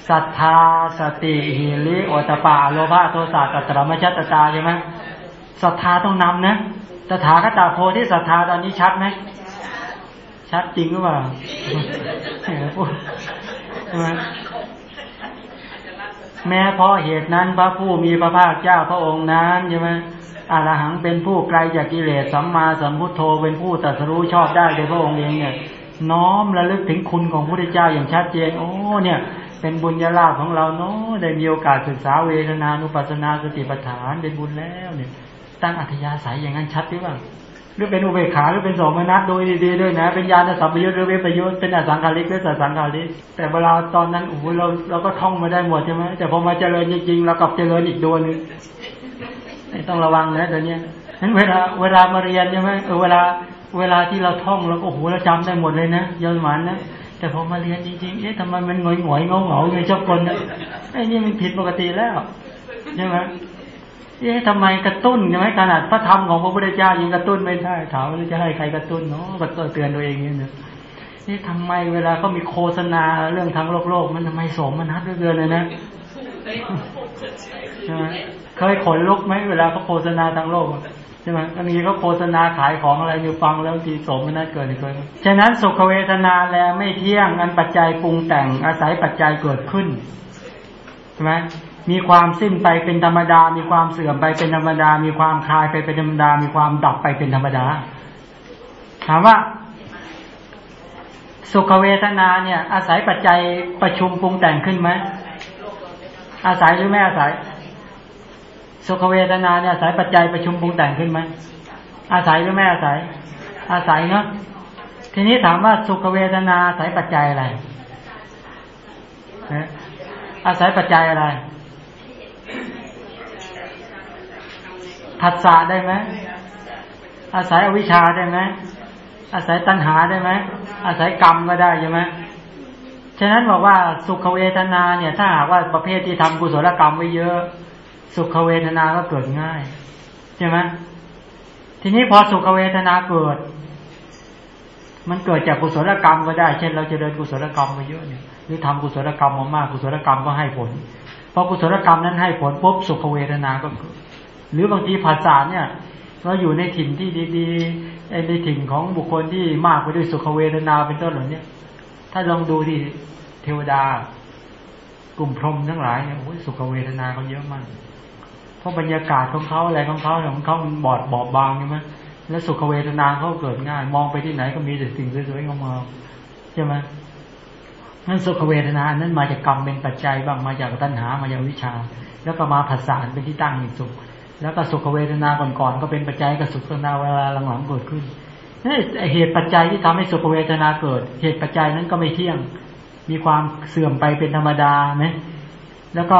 ศรัทธาสติหิริโอตปาโลภะโทสะตัตระมชัตตาใช่ไหมศรัทธาต้องนำนะตถาคตาโพธิศรัทธาตอนนี้ชัดไหมชัดจริงหรือเปล่าเออพูดใช่ไหม แม้เพราะเหตุนั้นพระผู้มีพระภาคเจ้าพระองค์นั้นใช่ไหมอารหังเป็นผู้ไกลจากกิเลสสัมมาสัมพุทโธเป็นผู้ตรัสรู้ชอบได้โดยพระองค์เองเนี่ย น้อมระลึกถึงคุณของพระพุทธเจ้าอย่างชัดเจน โอ้ เนี่ย เป็นบุญญาลาภของเราเนาะได้มีโอกาสศึกษาเวทนานุปัสสนาสติปัฏฐานเป็นบุญแล้วเนี่ย ตั้งอัธยาศัยอย่างนั้นชัดหรือเปล่า หรือเป็นอุเบกขาหรือเป็นสมนัตโดยดีๆด้วยนะ เป็นญาณสัมปยุทธ์หรือเวปยุทธ์เป็นอสังขาริกหรือสังขาริกแต่เวลาตอนนั้นโอ้โหเราเราก็ท่องมาได้หมดใช่ไหมแต่พอมาเจริญจริงๆเรากลับเจริญอีกดวนึงต้องระวังนะเดี๋ยวนี้นั้นเวลาเวลามาเรียนใช่ไหมเออเวลาเวลาที่เราท่องเราโอ้โหเราจำได้หมดเลยนะยอดหมันนะแต่พอมาเรียนจริงๆเอ๊ะทำไมมันหงอยหงอยเงาเงาไงชอบคนนะไอ้นี่มันผิดปกติแล้วใช่ไหม เอ๊ะทำไมกระตุ้นใช่ไหมขนาดพระธรรมของพระพุทธเจ้ายังกระตุ้นไม่ได้ถามว่าจะให้ใครกระตุ้นเนาะก็เตือนตัวเองเนี่ยนะนี่ทำไมเวลาเขามีโฆษณาเรื่องทางโลกโลกมันทำไมสมมันนัดเกินเลยนะใช่ไหมเคยขนลุกไหมเวลาเขาโฆษณาทางโลกใช่ไหมบางทีเขาโฆษณาขายของอะไรอยู่ฟังแล้วทีสมมันนัดเกินเลยฉะนั้นสุขเวทนาแลไม่เที่ยงอันปัจจัยปรุงแต่งอาศัยปัจจัยเกิดขึ้นใช่ไหม มีความสิ้นไปเป็นธรรมดา มีความเสื่อมไปเป็นธรรมดา มีความคลายไปเป็นธรรมดา มีความดับไปเป็นธรรมดา ถามว่า สุขเวทนาเนี่ย อาศัยปัจจัยประชุมปรุงแต่งขึ้นไหมอาศัยหรือไม่อาศัย สุขเวทนาเนี่ยอาศัยปัจจัยประชุมปรุงแต่งขึ้นไหมอาศัยหรือไม่อาศัย อาศัยเนาะทีนี้ถามว่าสุขเวทนาอาศัยปัจจัยอะไรอาศัยปัจจัยอะไร ผัสสะได้ไหมอาศัยอวิชชาได้ไหมอาศัยตัณหาได้ไหมอาศัยกรรมก็ได้ใช่ไหมฉะนั้นบอกว่าสุขเวทนาเนี่ย ถ้าหากว่าประเภทที่ทำกุศลกรรมไว้เยอะ สุขเวทนาก็เกิดง่ายใช่ไหมทีนี้พอสุขเวทนาเกิด มันเกิดจากกุศลกรรมก็ได้ เช่น เราจะเดินกุศลกรรมมาเยอะเนี่ยหรือทำกุศลกรรมมามากกุศลกรรมก็ให้ผลพอกุศลกรรมนั้นให้ผลปุ๊บสุขเวทนาก็เกิด หรือบางทีภาษาเนี่ยเราอยู่ในถิ่นที่ดีๆในถิ่นของบุคคลที่มากไปด้วยสุขเวทนาเป็นต้นเหล่านี้ถ้าลองดูที่เทวดา กลุ่มพรหมทั้งหลายเนี่ยโอ้ยสุขเวทนาเขาเยอะมากเพราะบรรยากาศของเขาอะไรของเขาของเขามันบอดบอบบางใช่ไหมแล้วสุขเวทนาเขาเกิดง่าย มองไปที่ไหนก็มีแต่สิ่งสวยๆงามๆใช่ไหมนั่นสุขเวทนานั้นมาจากกรรมเป็นปัจจัยบ้างมาจากตัณหามาจากวิชา แล้วก็มาผัสสะเป็นที่ตั้งแห่งสุข แล้วก็สุขเวทนาก่อนๆก็เป็นปัจจัยกับสุขเวทนาเวลาหลังๆเกิดขึ้นนี่เหตุปัจจัยที่ทำให้สุขเวทนาเกิด เหตุปัจจัยนั้นก็ไม่เที่ยง มีความเสื่อมไปเป็นธรรมดาไหมแล้วก็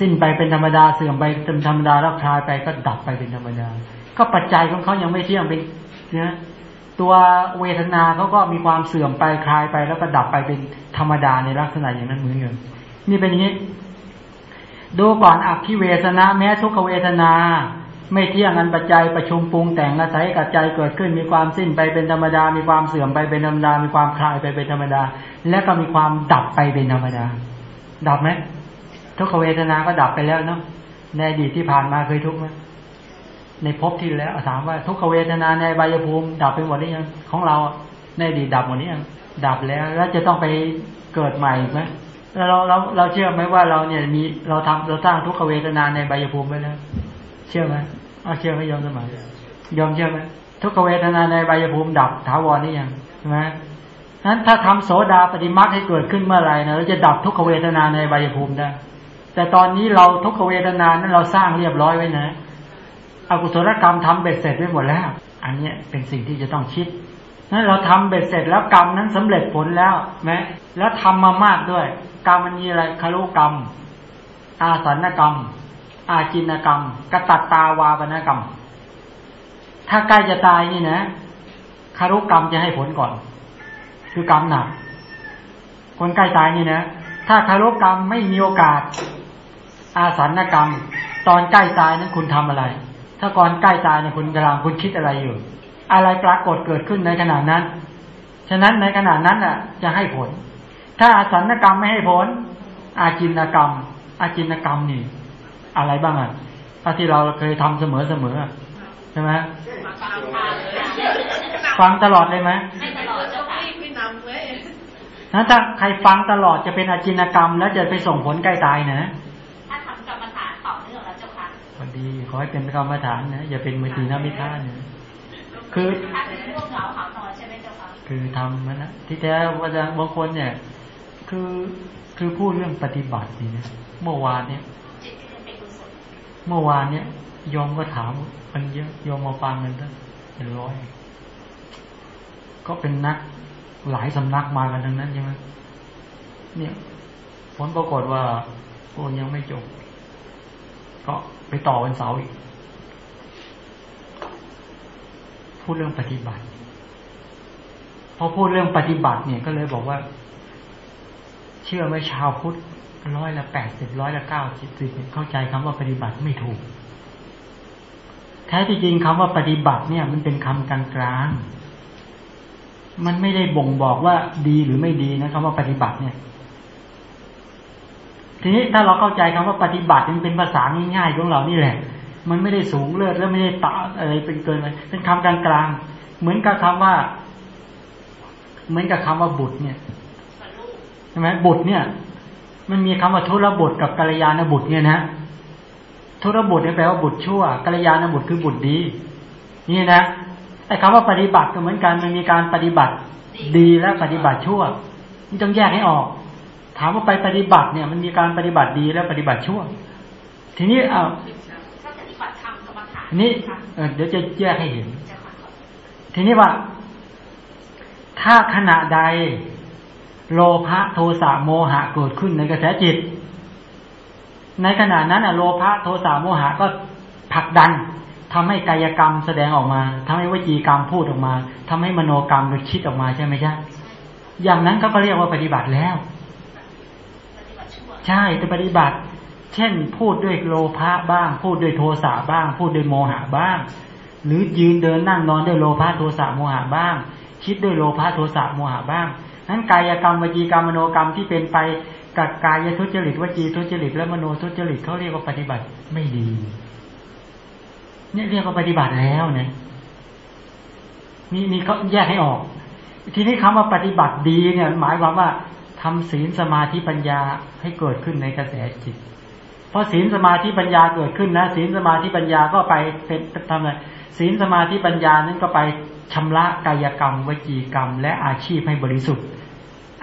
สิ้นไปเป็นธรรมดาเสื่อมไปเป็นธรรมดาแล้วคลายไปก็ดับไปเป็นธรรมดา ก็ปัจจัยของเขายังไม่เที่ยงเป็นนะตัวเวทนาเขาก็มีความเสื่อมไปคลายไปแล้วก็ดับไปเป็นธรรมดาในลักษณะอย่างนั้นเหมือนกันนี่เป็นอย่างนี้ ดูก่อนอักขิเวทนาแม้ทุกขเวทนา ไม่เที่ยงอันปัจจัยประชุมปรุงแต่งอาศัยกัจจัยเกิดขึ้นมีความสิ้นไปเป็นธรรมดา มีความเสื่อมไปเป็นธรรมดา มีความคลายไปเป็นธรรมดา และก็มีความดับไปเป็นธรรมดา ดับไหมทุกขเวทนาก็ดับไปแล้วเนาะในอดีตที่ผ่านมาเคยทุกข์ไหมในภพที่แล้วถามว่าทุกขเวทนาในใบยภูมิ ดับไปหมดหรือยังของเราในอดีตดับหมดหรือยังดับแล้วแล้วจะต้องไปเกิดใหม่ไหม เราเราเราเชื่อไหมว่าเราเนี่ยมีเราทำเราสร้างทุกขเวทนาในใบยภูมิไว้แล้วเชื่อไหมอ้าเชื่อไหมยอมสมัยยอมเชื่อไหมทุกขเวทนาในใบยภูมิดับถาวรนี่ยังใช่ไหมนั้นถ้าทำโสดาปฏิมาให้เกิดขึ้นเมื่อไหร่นะเราจะดับทุกขเวทนาในใบยภูมิได้แต่ตอนนี้เราทุกขเวทนานั้นเราสร้างเรียบร้อยไว้นะอกุศลกรรมทำเบ็ดเสร็จไว้หมดแล้ว อันนี้เป็นสิ่งที่จะต้องคิดนั้นเราทำเบ็ดเสร็จแล้วกรรมนั้นสำเร็จผลแล้วไหมแล้วทำมามากด้วย กรรมมันมีอะไรคารุกรรม อาสันกรรม อาจินกรรมกตัตตาวาปนกรรม ถ้าใกล้จะตายนี่นะคารุกรรมจะให้ผลก่อน คือกรรมหนัก คนใกล้ตายนี่นะ ถ้าคารุกรรมไม่มีโอกาส อาสันกรรม ตอนใกล้ตายนั้นคุณทำอะไร ถ้าก่อนใกล้ตายเนี่ยคุณกำลังคุณคิดอะไรอยู่ อะไรปรากฏเกิดขึ้นในขณะนั้น ฉะนั้นในขณะนั้นอะ จะให้ผล ถ้าอาสันกรรมไม่ให้ผล อาจินกรรม อาจินกรรมนี่ อะไรบ้างอะที่เราเคยทำเสมอเสมอช่ไหมมาฟังพาเลยฟังตลอดเลยไหมไม่ตลอดเจ้าค่ะไม่นำเว้ยถ้าถ้าใครฟังตลอดจะเป็นอาจินกรรม แล้วจะไปส่งผลใกล้ตายนะถ้าทำกรรมฐานต่อเนื่องแล้วเจ้าค่ะพอดีขอให้เป็นกรรมฐานนะอย่าเป็นมือตีนามิท่านะคือถ้าเป็นร่วงเหงาหานอนใช่ไหมเจ้าค่ะคือทำมันนะที่แท้ว่าจะบางคนเนี่ย คือคือพูดเรื่องปฏิบัตินี่นะเมื่อวานเนี่ยจิตที่จะเป็นกุศลเมื่อวานเนี่ยโยมก็ถามมันเยอะโยมมาฟังกันตั้งเป็นร้อย ก็เป็นนักหลายสำนักมากันทั้งนั้นใช่ไหมเนี่ยผลปรากฏว่าโอ้ยังไม่จบ ก็ไปต่อวันเสาร์อีกพูดเรื่องปฏิบัติพอพูดเรื่องปฏิบัติเนี่ยก็เลยบอกว่า เชื่อไหมชาวพุทธร้อยละแปดสิบร้อยละเก้าสิบสิบเข้าใจคำว่าปฏิบัติไม่ถูก แท้ที่จริงคำว่าปฏิบัติเนี่ย มันเป็นคำกลางๆ มันไม่ได้บ่งบอกว่าดีหรือไม่ดีนะคำว่าปฏิบัติเนี่ย ทีนี้ถ้าเราเข้าใจคำว่าปฏิบัติมันเป็นภาษาง่ายๆของเรานี่แหละ มันไม่ได้สูงเลิศแล้วไม่ได้ต่ำอะไรเป็นเกินไปเป็นคำกลางๆเหมือนกับคำว่า เหมือนกับคำว่าบุตรเนี่ย ช่ไหมบุตรเนี่ย มันมีคำว่าทุรบุตรกับกัลยาณบุตรเนี่ยนะทุรบุตรเนี่ยแปลว่าบุตรชั่วกัลยาณบุตรคือบุตรดี นี่นะไอ้คำว่าปฏิบัติก็เหมือนกันมันมีการปฏิบัติดีและปฏิบัติชั่วมันต้องแยกให้ออก ถามว่าไปปฏิบัติเนี่ย มันมีการปฏิบัติดีและปฏิบัติชั่ว ทีนี้เอาถ้าปฏิบัติธรรมกรรมฐานทีนี้ค่ะเออเดี๋ยวจะแยกให้เห็นเจ้าค่ะทีนี้ว่า ถ้าขณะใด โลภะโทสะโมหะเกิดขึ้นในกระแสจิต ในขณะนั้นอะโลภะโทสะโมหะก็ผลักดันทำให้กายกรรมแสดงออกมาทำให้วจีกรรมพูดออกมาทำให้มโนกรรมคิดออกมาใช่ไหมใช่อย่างนั้นเขาก็เรียกว่าปฏิบัติแล้วปฏิบัติชั่วใช่แต่ปฏิบัติ เช่น พูดด้วยโลภะบ้าง พูดด้วยโทสะบ้าง พูดด้วยโมหะบ้าง หรือยืนเดินนั่งนอนด้วยโลภะโทสะโมหะบ้าง คิดด้วยโลภะโทสะโมหะบ้าง นั้นกายกรรมวจีกรรมมโนกรรมที่เป็นไปกับกายทุจริตวจีทุจริตและมโนทุจริตเขาเรียกว่าปฏิบัติไม่ดีเนี่ยเรียกว่าปฏิบัติแล้วเนี่ยนี่นี่เขาแยกให้ออก ทีนี้คำว่าปฏิบัติดีเนี่ย หมายความว่าทำศีลสมาธิปัญญาให้เกิดขึ้นในกระแสจิต เพราะศีลสมาธิปัญญาเกิดขึ้นนะศีลสมาธิปัญญาก็ไปเป็นทำอะไรศีลสมาธิปัญญานั้นก็ไป ชำระกายกรรมวจีกรรม และอาชีพให้บริสุทธิ์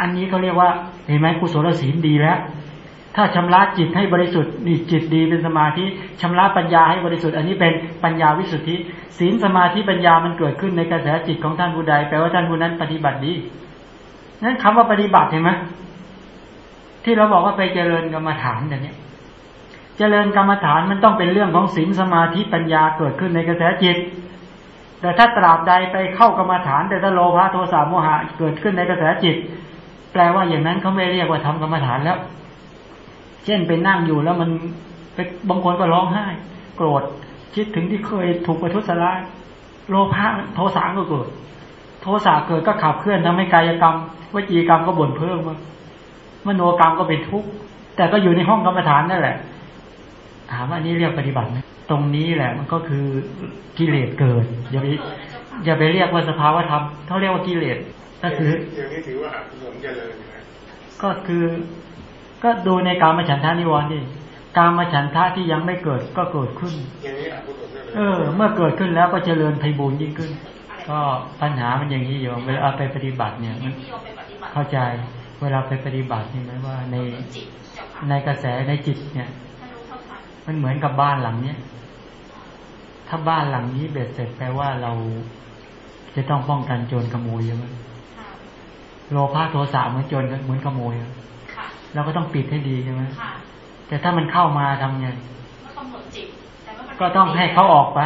อันนี้เขาเรียกว่าเห็นไหมกุศลศีลดีแล้ว ถ้าชำระจิตให้บริสุทธิ์นี่จิตดีเป็นสมาธิชำระปัญญาให้บริสุทธิ์ อันนี้เป็นปัญญาวิสุทธิศีลสมาธิปัญญามันเกิดขึ้นในกระแสจิตของท่านผู้ใดแปลว่าท่านผู้นั้นปฏิบัติดีนั้นคำว่าปฏิบัติเห็นไหมที่เราบอกว่าไปเจริญกรรมฐานแต่เนี้ยเจริญกรรมฐานมันต้องเป็นเรื่องของศีลสมาธิปัญญาเกิดขึ้นในกระแสจิต แต่ถ้าตราบใดไปเข้ากรรมฐาน แต่ถ้าโลภะโทสะโมหะเกิดขึ้นในกระแสจิต แปลว่าอย่างนั้นเขาไม่เรียกว่าทำกรรมฐานแล้ว เช่นไปนั่งอยู่แล้วมันไปบางคนก็ร้องไห้ โกรธคิดถึงที่เคยถูกประทุษร้ายโลภะโทสะก็เกิด โทสะเกิดก็ขับเคลื่อนทำให้กายกรรมวจีกรรมก็บ่นเพิ่มมามโนกรรมก็เป็นทุกข์แต่ก็อยู่ในห้องกรรมฐานนั่นแหละ ถามว่านี่เรียกปฏิบัติไหมตรงนี้แหละมันก็คือกิเลสเกิดอย่าไปเกิดนะเจ้าค่ะอย่าไปเรียกว่าสภาวะธรรมเขาเรียกว่ากิเลสก็คืออย่างนี้ถือว่าอกุศลเจริญนะก็คือ ก็ดูในการมาฉันทานิวรณ์ดิการมาฉันทะที่ยังไม่เกิดก็เกิดขึ้นอย่างนี้อกุศลเจริญเออ เมื่อเกิดขึ้นแล้วก็เจริญไพบูรย์ยิ่งขึ้น ก็ปัญหามันอย่างนี้โยมเวลาเอาไปปฏิบัติเนี่ยมันที่โยมไปปฏิบัติเข้าใจ เวลาไปปฏิบัติใช่ไหมว่าในจิตเจ้าค่ะในกระแสในจิตเนี่ยถ้ารู้เท่าทัน มันเหมือนกับบ้านหลังเนี้ยถ้าบ้านหลังนี้เบ็ดเสร็จแปลว่าเราจะต้องป้องกันโจรขโมยใช่ไหมค่ะโลภะโทสะเหมือนโจรเหมือนขโมยอะค่ะเราก็ต้องปิดให้ดีใช่ไหมค่ะแต่ถ้ามันเข้ามาทำไงก็กำหนดจิตแต่ว่ามันก็ต้องให้เขาออกไป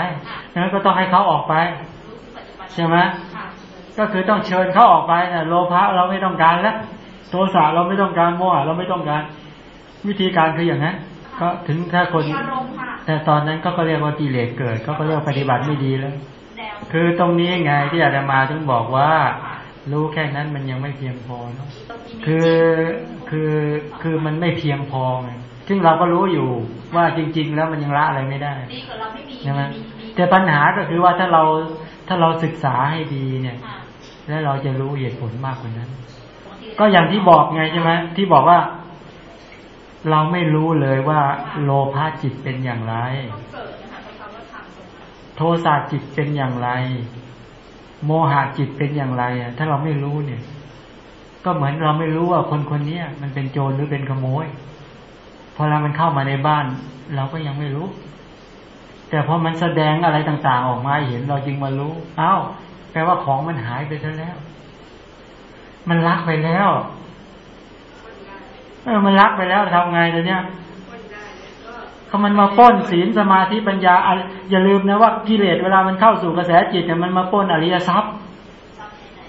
นั้นก็ต้องให้เขาออกไปรู้ปัจจุบันใช่ไหมค่ะก็คือต้องเชิญเขาออกไปนะโลภะเราไม่ต้องการแล้วโทสะเราไม่ต้องการโมหะเราไม่ต้องการ วิธีการคืออย่างนั้น ก็ถึงถ้าคนมีอารมณ์ค่ะแต่ตอนนั้นก็ก็เรียกว่ากิเลสเกิด ก็ก็เรียกว่าปฏิบัติไม่ดีแล้วแนวคือตรงนี้ไงที่อาจจะมาถึงบอกว่า รู้แค่นั้นมันยังไม่เพียงพอเนาะคือคือคือมันไม่เพียงพอไงซึ่งเราก็รู้อยู่ว่าจริง ๆ แล้วมันยังละอะไรไม่ได้ดีกว่าเราไม่มีใช่ไหมมีมีแต่ปัญหาก็คือว่าถ้าเราถ้าเราศึกษาให้ดีเนี่ยค่ะแล้วเราจะรู้เหตุผลมากกว่านั้นบางทีก็อย่างที่บอกไงใช่ไหมที่บอกว่า เราไม่รู้เลยว่า โลภะจิตเป็นอย่างไร โทสะจิตเป็นอย่างไร โมหะจิตเป็นอย่างไรอะ ถ้าเราไม่รู้เนี่ย ก็เหมือนเราไม่รู้ว่าคนคนนี้มันเป็นโจรหรือเป็นขโมยพอเรามันเข้ามาในบ้าน เราก็ยังไม่รู้ แต่พอมันแสดงอะไรต่าง ๆ ออกมาเห็นเราจึงมารู้ เอ้า แปลว่าของมันหายไปซะแล้ว มันลักไปแล้ว เออมันลักไปแล้วทำไงเดี๋ยวเนี้ยเขามันมาปล้นศีลสมาธิปัญญาอะอย่าลืมนะว่ากิเลสเวลามันเข้าสู่กระแสจิตเนี่ยมันมาปล้นอริยทรัพย์ทำไหน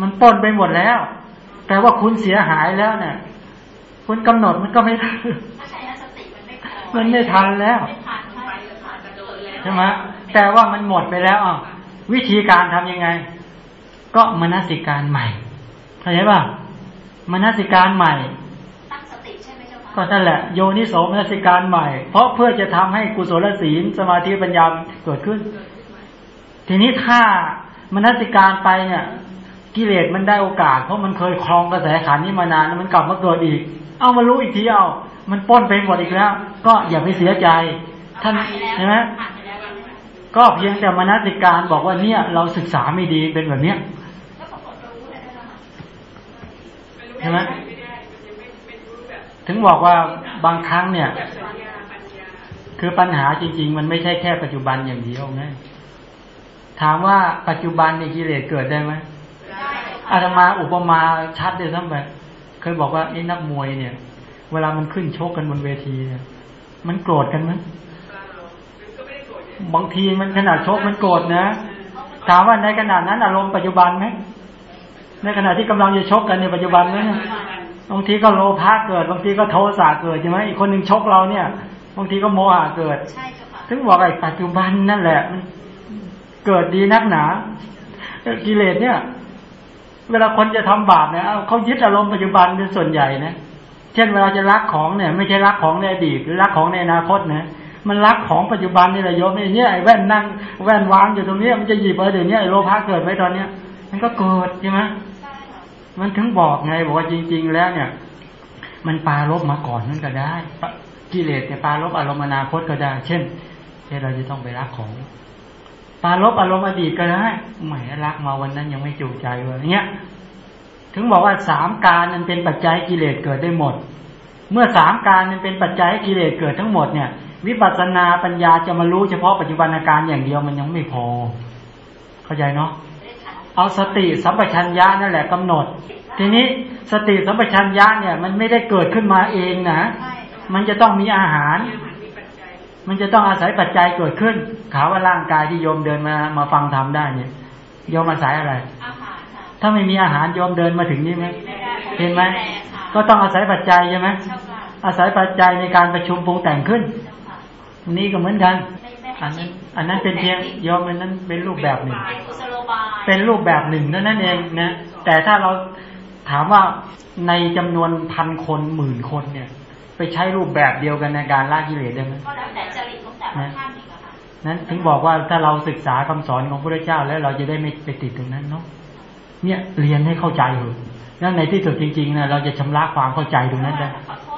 มันปล้นไปหมดแล้วแปลว่าคุณเสียหายแล้วเนี่ยคุณกำหนดมันก็ไม่ได้ๆถ้าใช้สติมันไม่พอมันไม่ทันแล้วไม่ทันใช่ผ่านกระโดดแล้วใช่ไหมแต่ว่ามันหมดไปแล้วอะวิธีการทำยังไง ก็มนสิการใหม่เข้าใจป่ะมนสิการใหม่ ก็นั่นแหละโยนิโสมนสิการใหม่ เพราะเพื่อจะทำให้กุศลศีลสมาธิปัญญาเกิดขึ้น ทีนี้ถ้ามนสิการไปเนี่ย กิเลสมันได้โอกาส เพราะมันเคยคลองกระแสขันธ์นี้มานานแล้วมันกลับมาเกิดอีก เอามารู้อีกทีเอา มันปล้นไปหมดอีกแล้ว ก็อย่าไปเสียใจ ท่านผ่ไปแล้วใช่ไหมผ่านไปแล้วใช่ไหมก็เพียงแต่มนสิการบอกว่าเนี่ย เราศึกษาไม่ดีเป็นแบบเนี้ยแล้วปรากฏรู้เลยนะคะใช่ไหม ถึงบอกว่าบางครั้งเนี่ย คือปัญหาจริง ๆ มันไม่ใช่แค่ปัจจุบันอย่างเดียวนะถามว่าปัจจุบันในกิเลสเกิดได้ไหมได้เลยค่ะอาตมาอุปมาชัดเลยซ้ำไปเคยบอกว่าไอ้นักมวยเนี่ย เวลามันขึ้นชกกันบนเวทีเนี่ยมันโกรธกันไหมบางทีมันขนาดชกมันโกรธนะถามว่าในขณะนั้นอารมณ์ปัจจุบันไหมในขณะที่กำลังจะชกกันในปัจจุบันไหมเนี่ย บางทีก็โลภะเกิด บางทีก็โทสะเกิดใช่ไหมอีกคนหนึ่งชกเราเนี่ย บางทีก็โมหะเกิดใช่เจ้าค่ะถึงบอกไอ้ปัจจุบันนั่นแหละมันเกิดดีนักหนาเออกิเลสเนี่ย เวลาคนจะทำบาปเนี่ยเอาเขายึดอารมณ์ปัจจุบันเป็นส่วนใหญ่นะเช่นเวลาจะรักของเนี่ย ไม่ใช่รักของในอดีตหรือรักของในอนาคตนะมันรักของปัจจุบันนี่แหละโยมไอ้เนี่ยไอ้แว่นนั่งแว่นวางอยู่ตรงเนี้ยมันจะหยิบเออเดี๋ยวนี้ไอ้โลภะเกิดไหมตอนเนี้ยมันก็เกิดใช่ไหมใช่ค่ะ มันถึงบอกไงบอกว่าจริง ๆ แล้วเนี่ย มันปารบมาก่อนนั่นก็ได้กิเลสเนี่ยปารบอารมณ์อนาคตก็ได้ เช่นเราจะต้องไปรักของ ปารบอารมณ์อดีตก็ได้แหมรักมาวันนั้นยังไม่จูใจเลยเงี้ย ถึงบอกว่าสามการมันเป็นปัจจัยกิเลสเกิดได้หมด เมื่อสามการมันเป็นปัจจัยกิเลสเกิดทั้งหมดเนี่ย วิปัสสนาปัญญาจะมารู้เฉพาะปัจจุบันอาการอย่างเดียวมันยังไม่พอ เข้าใจเนาะ เอาสติสัมปชัญญะนั่นแหละกำหนด ทีนี้สติสัมปชัญญะเนี่ย มันไม่ได้เกิดขึ้นมาเองนะใช่มันจะต้องมีอาหาร มันจะต้องอาศัยปัจจัยเกิดขึ้น ขาว่าร่างกายที่โยมเดินมามาฟังธรรมได้เนี่ยโยมอาศัยอะไรอาหารค่ะถ้าไม่มีอาหารโยมเดินมาถึงนี่ไหมไม่ได้เห็นไหมแรงค่ะก็ต้องอาศัยปัจจัยใช่ไหมเจ้าค่ะอาศัยปัจจัยในการประชุมปรุงแต่งขึ้นเจ้าค่ะนี่ก็เหมือนกันไม่ไม่ อันนั้นอันนั้นเป็นเพียงโยมอันนั้นเป็นรูปแบบหนึ่งเป็นกุศโลบายเป็นรูปแบบหนึ่งเท่านั้นเองนะ แต่ถ้าเราถามว่าในจำนวนพันคนหมื่นคนเนี่ย ไปใช้รูปแบบเดียวกันในการละกิเลสได้ไหมก็แล้วแต่จริตของแต่ละท่านอีกอะค่ะนั้นถึงบอกว่าถ้าเราศึกษาคำสอนของพระเจ้าแล้วเราจะได้ไม่ไปติดตรงนั้นเนาะเนี่ยเรียนให้เข้าใจเถอะแล้วในที่สุดจริงๆนะเราจะชำระความเข้าใจตรงนั้นได้ขอโท